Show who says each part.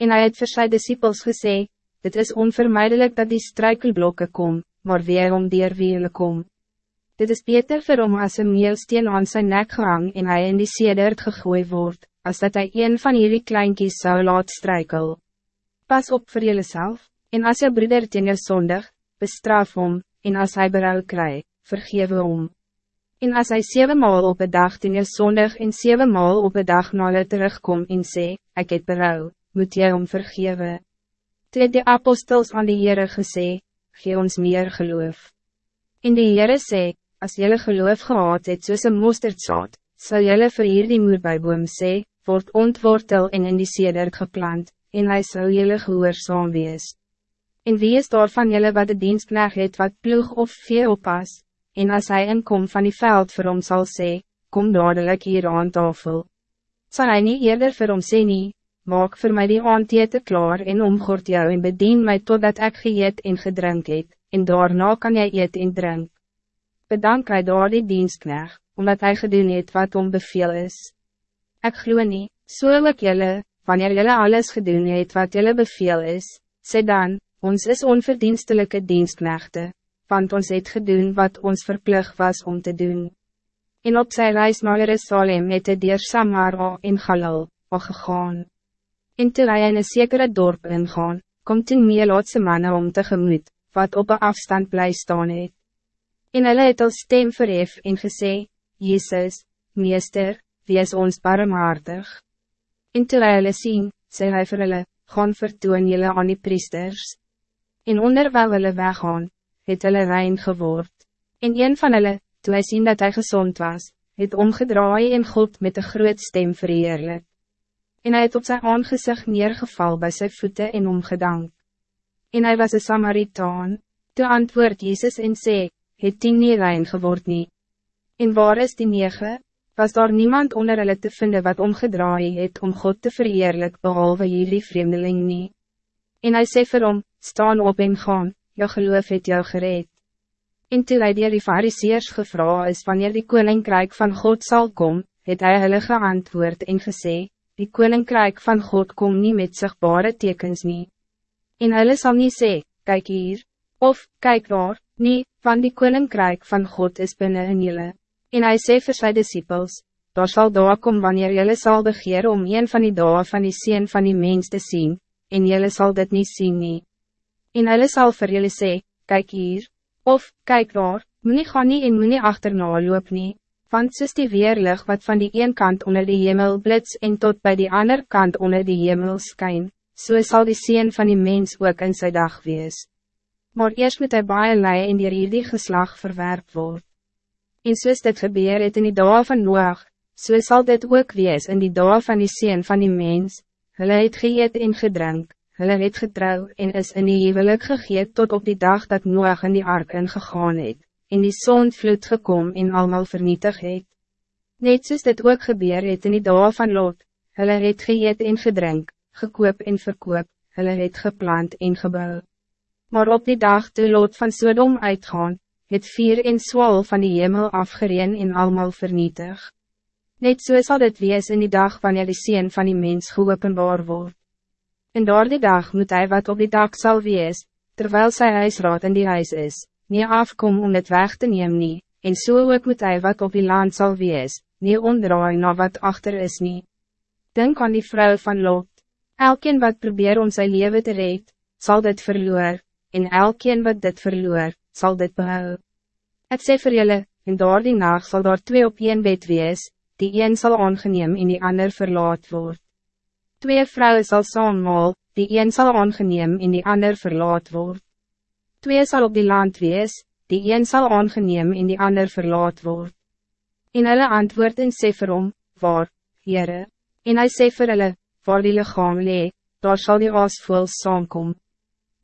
Speaker 1: En hij het vir sy disciples gesê, dit is onvermijdelijk dat die struikelblokken kom, maar weer om die er kom. Dit is beter vir hom as een meelsteen aan zijn nek gehang en hij in die sedert gegooid wordt, als dat hij een van jullie kleinkies zou laat struikel. Pas op voor jezelf, en als je broeder teen je zondig, bestraf hom, en als hij berouw krijgt, vergeef hom. En als hij zeven maal op een dag teen je zondig en zeven maal op een dag na je terugkom en sê, ik het berouw, moet jy hom vergewe. Toe het die apostels aan die Heere gesê, gee ons meer geloof. En die Heere sê, as jylle geloof gehad het soos een mosterdzaad, sal jylle vir hierdie moerbijboom sê, word ontwortel en in die sedert geplant, en hy sal jylle gehoorzaam wees. En wie is daar van jylle wat de dienstkneg het wat ploeg of vee oppas, en as hy inkom van die veld vir hom sal sê, kom dadelijk hier aan tafel. Zal hij niet eerder vir hom sê nie, maak voor mij die aantete klaar en omgort jou en bedien mij totdat ik geëet en gedrink het, en daarna kan jy eet en drink bedank hy daar die dienstkneg, omdat hij gedoen het wat om beveel is. Ik glo nie, so ook jylle, wanneer jylle alles gedoen het wat jylle beveel is, sê dan, ons is onverdienstelijke dienstknechte, want ons het gedoen wat ons verplicht was om te doen. En op sy reis na Jerusalem het hy dier Samara en Galil, al gegaan. En toe hy in een sekere dorp ingaan, komt een meelootse mannen om tegemoet, wat op een afstand bly staan het. En hulle het al stem verhef en gesê, Jezus, meester, wie is ons barmhartig? En toe hulle sien, sê hy vir hulle, gaan vertoon julle aan die priesters. En onderwijl hulle weggaan, het hulle rein geword. En een van hulle, toe hy sien dat hij gezond was, het omgedraai en God met een groot stem verheerlik. En hij het op zijn aangezicht neergeval bij zijn voeten en omgedank. En hij was een Samaritaan, toe antwoord Jezus en sê, het tien nie rein geword nie. En waar is die nege? Was daar niemand onder hulle te vinden wat omgedraai het om God te vereerlik behalve jullie vreemdeling nie? En hij sê vir hom, staan op en gaan, jou geloof het jou gereed. En toe hy die fariseers gevra is wanneer die koninkrijk van God zal komen, het hy hulle geantwoord en gesê, die koninkrijk van God kom niet met zichtbare tekens nie. En hulle sal nie sê, kijk hier, of, kijk daar, nie, van die koninkrijk van God is binnen in julle. En hij sê vir sy disciples, daar sal daar kom wanneer julle sal begeer om een van die dagen van die sien van die mens te zien, en julle sal dit niet zien nie. En hulle sal vir julle sê, kyk hier, of, kyk daar, moet nie gaan nie en moet nie achterna loop nie, want soos die weerlig wat van die een kant onder die hemel blits en tot bij die ander kant onder die hemel skyn, so sal die sien van die mens ook in sy dag wees. Maar eerst moet hij baie lei en dier hierdie geslag verwerp word. En soos dit gebeur het in die dag van Noach, so sal dit ook wees in die dag van die sien van die mens, hulle het geëet en gedrink, hulle het getrouw en is in die huwelik gegeet tot op die dag dat Noach in die ark ingegaan het, en die zon vloed gekom en allemaal vernietig het. Net soos dit ook gebeur het in die dag van Lot, hulle het geëet en gedrink, gekoop en verkoop, hulle het geplant en gebouwd. Maar op die dag toe Lot van Sodom uitgaan, het vier en swal van die hemel afgereen en allemaal vernietig. Net so sal dit wees in die dag wanneer die sien van die mens geopenbaar word. En door die dag moet hij wat op die dak zal wees, terwijl sy huisraad in die huis is, nie afkom om het weg te neem nie, en so ook moet hij wat op die land zal wees, nie omdraai na wat achter is nie. Denk aan die vrouw van Lot, elkeen wat probeer om zijn leven te red, zal dit verloor, en elkeen wat dit verloor, zal dit behou. Het sê vir julle, en daar die nacht sal daar twee op een bed wees, die een zal aangeneem en die ander verlaat word. Twee vrouwen zal saammaal, die een zal aangeneem en die ander verlaat word. Twee zal op die land wees, die een zal aangeneem en die ander verlaat word. En hulle antwoord en sê vir hom, waar, Heere, en hy sê vir hulle, waar die lichaam lee, daar zal die aasvoels saamkom.